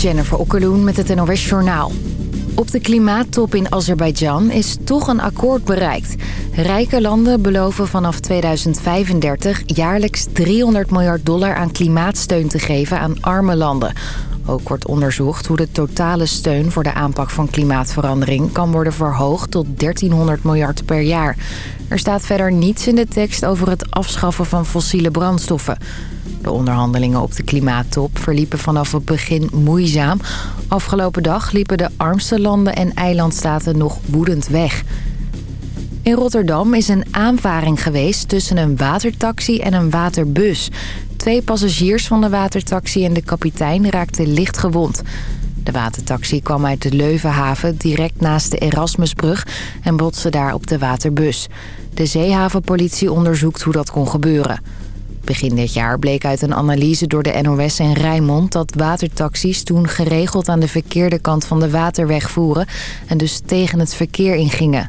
Jennifer Okkeloen met het NOS Journaal. Op de klimaattop in Azerbeidzjan is toch een akkoord bereikt. Rijke landen beloven vanaf 2035 jaarlijks 300 miljard dollar aan klimaatsteun te geven aan arme landen. Ook wordt onderzocht hoe de totale steun voor de aanpak van klimaatverandering kan worden verhoogd tot 1300 miljard per jaar. Er staat verder niets in de tekst over het afschaffen van fossiele brandstoffen. De onderhandelingen op de klimaattop verliepen vanaf het begin moeizaam. Afgelopen dag liepen de armste landen en eilandstaten nog woedend weg. In Rotterdam is een aanvaring geweest tussen een watertaxi en een waterbus. Twee passagiers van de watertaxi en de kapitein raakten licht gewond. De watertaxi kwam uit de Leuvenhaven direct naast de Erasmusbrug en botste daar op de waterbus. De zeehavenpolitie onderzoekt hoe dat kon gebeuren. Begin dit jaar bleek uit een analyse door de NOS en Rijnmond... dat watertaxis toen geregeld aan de verkeerde kant van de waterweg voeren... en dus tegen het verkeer ingingen.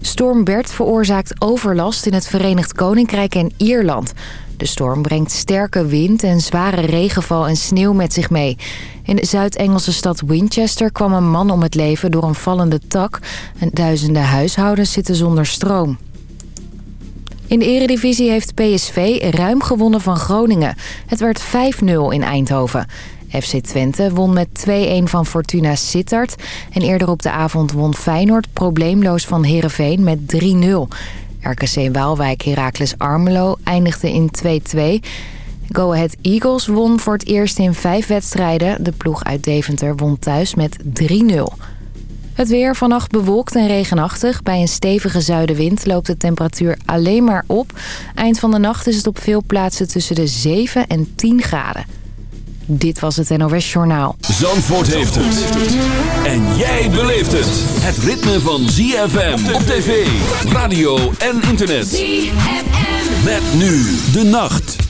Storm Bert veroorzaakt overlast in het Verenigd Koninkrijk en Ierland. De storm brengt sterke wind en zware regenval en sneeuw met zich mee. In de Zuid-Engelse stad Winchester kwam een man om het leven door een vallende tak... en duizenden huishoudens zitten zonder stroom. In de eredivisie heeft PSV ruim gewonnen van Groningen. Het werd 5-0 in Eindhoven. FC Twente won met 2-1 van Fortuna Sittard. En eerder op de avond won Feyenoord probleemloos van Heerenveen met 3-0. RKC Waalwijk Heracles Armelo eindigde in 2-2. Go Ahead Eagles won voor het eerst in vijf wedstrijden. De ploeg uit Deventer won thuis met 3-0. Het weer vannacht bewolkt en regenachtig. Bij een stevige zuidenwind loopt de temperatuur alleen maar op. Eind van de nacht is het op veel plaatsen tussen de 7 en 10 graden. Dit was het NOS Journaal. Zandvoort heeft het. En jij beleeft het. Het ritme van ZFM op tv, radio en internet. ZFM. Met nu de nacht.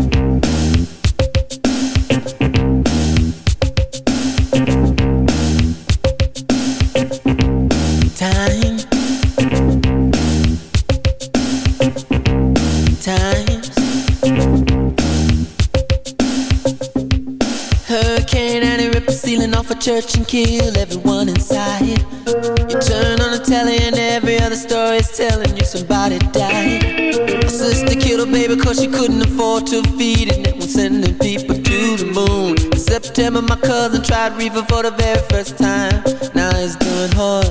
And kill everyone inside. You turn on the telly and every other story is telling you somebody died. My sister killed her baby cause she couldn't afford to feed it. Was sending people to the moon. In September, my cousin tried reefer for the very first time. Now he's doing horse.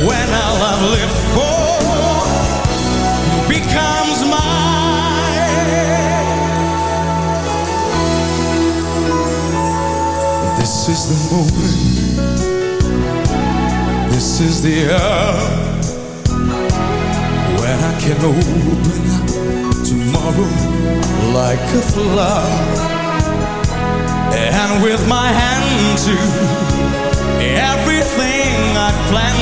when our love lived for becomes mine. This is the moment. This is the hour when I can open up tomorrow like a flower and with my hand to everything I plan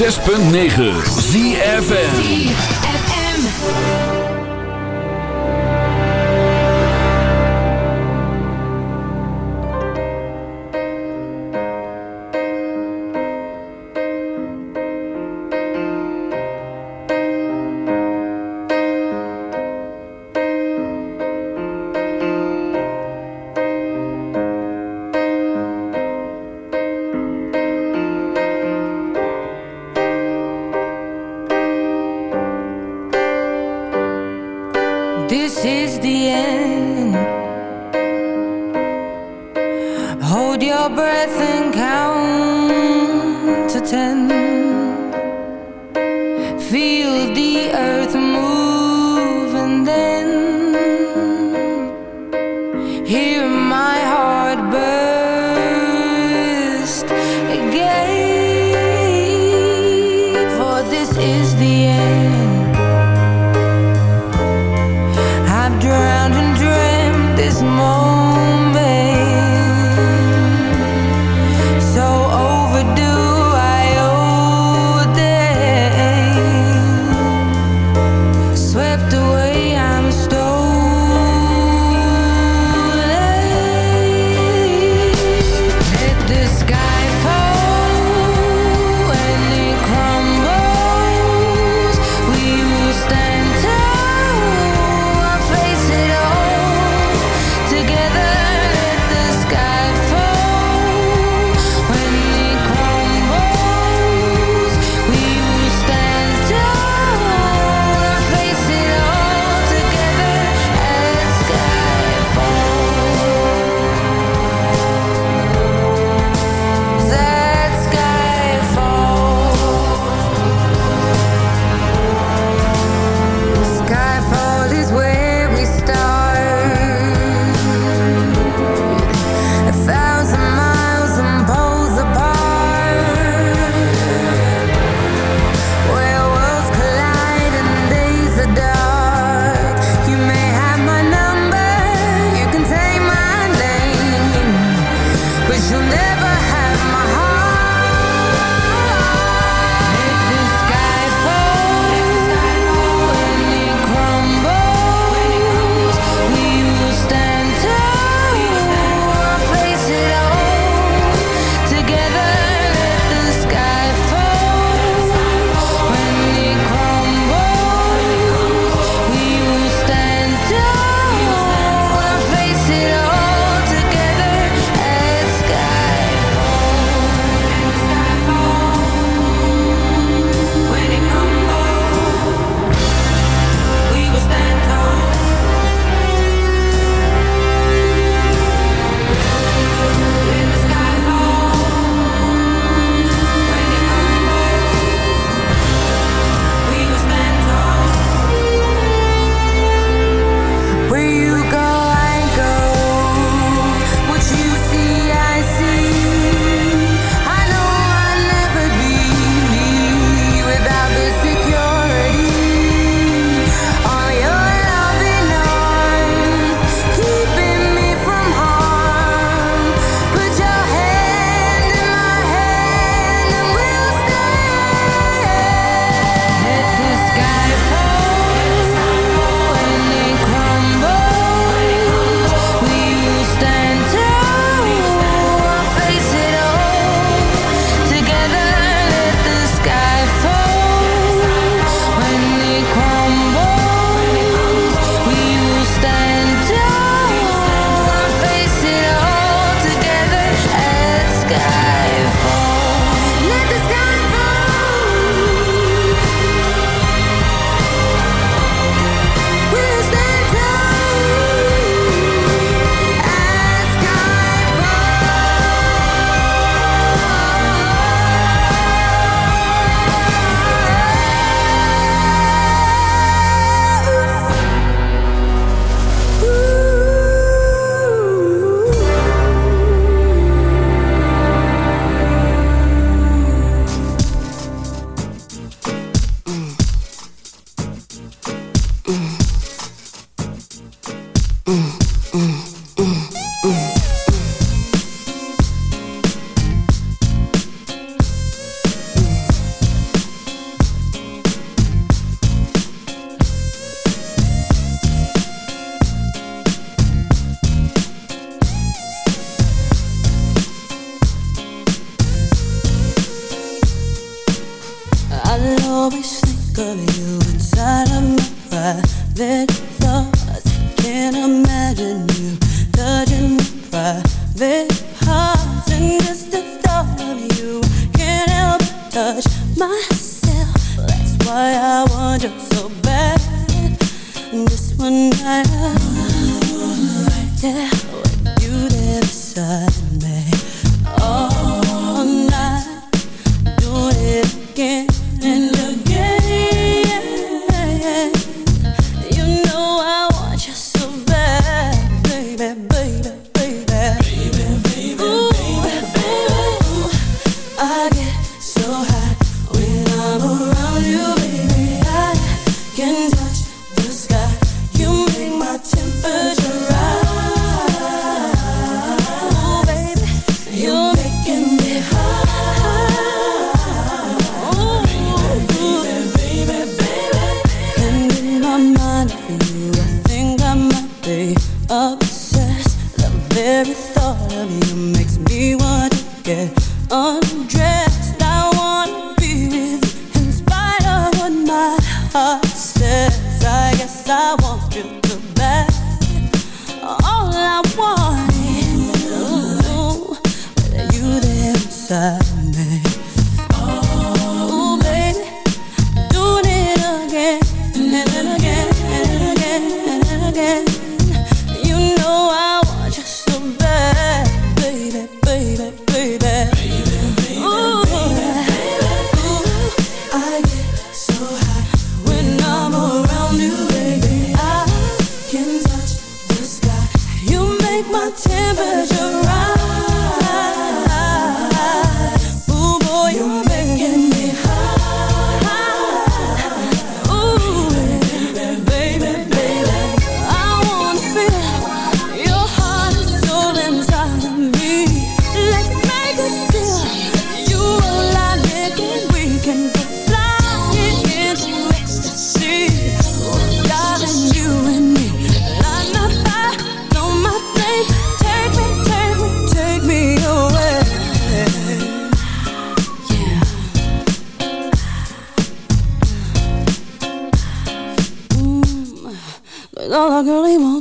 106.9 ZFN always think of you inside of my private thoughts. Can't imagine you touching my private parts. And just the thought of you can't help but touch myself. That's why I want you so bad. And just one night, I wanna right there with you there beside. take my temperature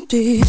dit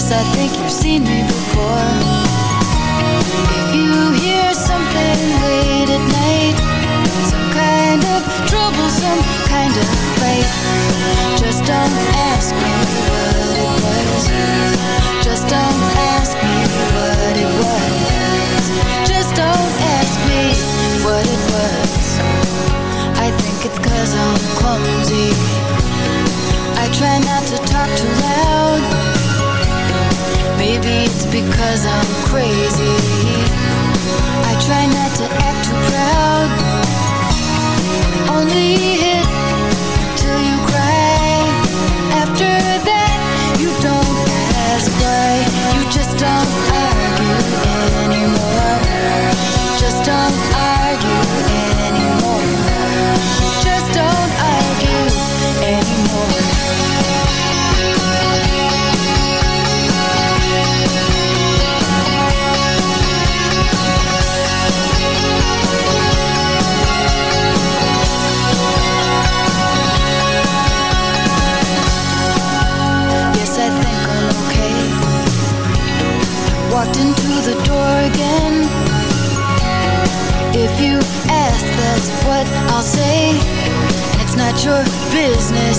Yes, I think you've seen me before. If you hear something late at night Some kind of troublesome kind of fight Just don't ask me what it was. Just don't ask me what it was. Just don't ask me what it was. I think it's cause I'm clumsy. I try not to talk too loud because I'm crazy. I try not to act too proud. Only hit till you cry. After that, you don't ask why. You just don't argue anymore. Just don't argue you ask, that's what I'll say. And it's not your business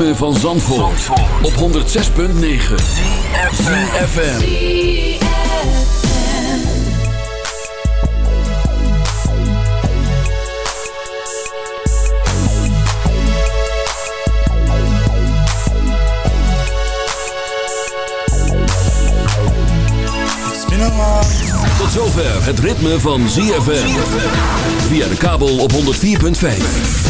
ritme van Zandvoort, op 106.9 FM. Tot zover het ritme van ZFM. Via de kabel op 104.5.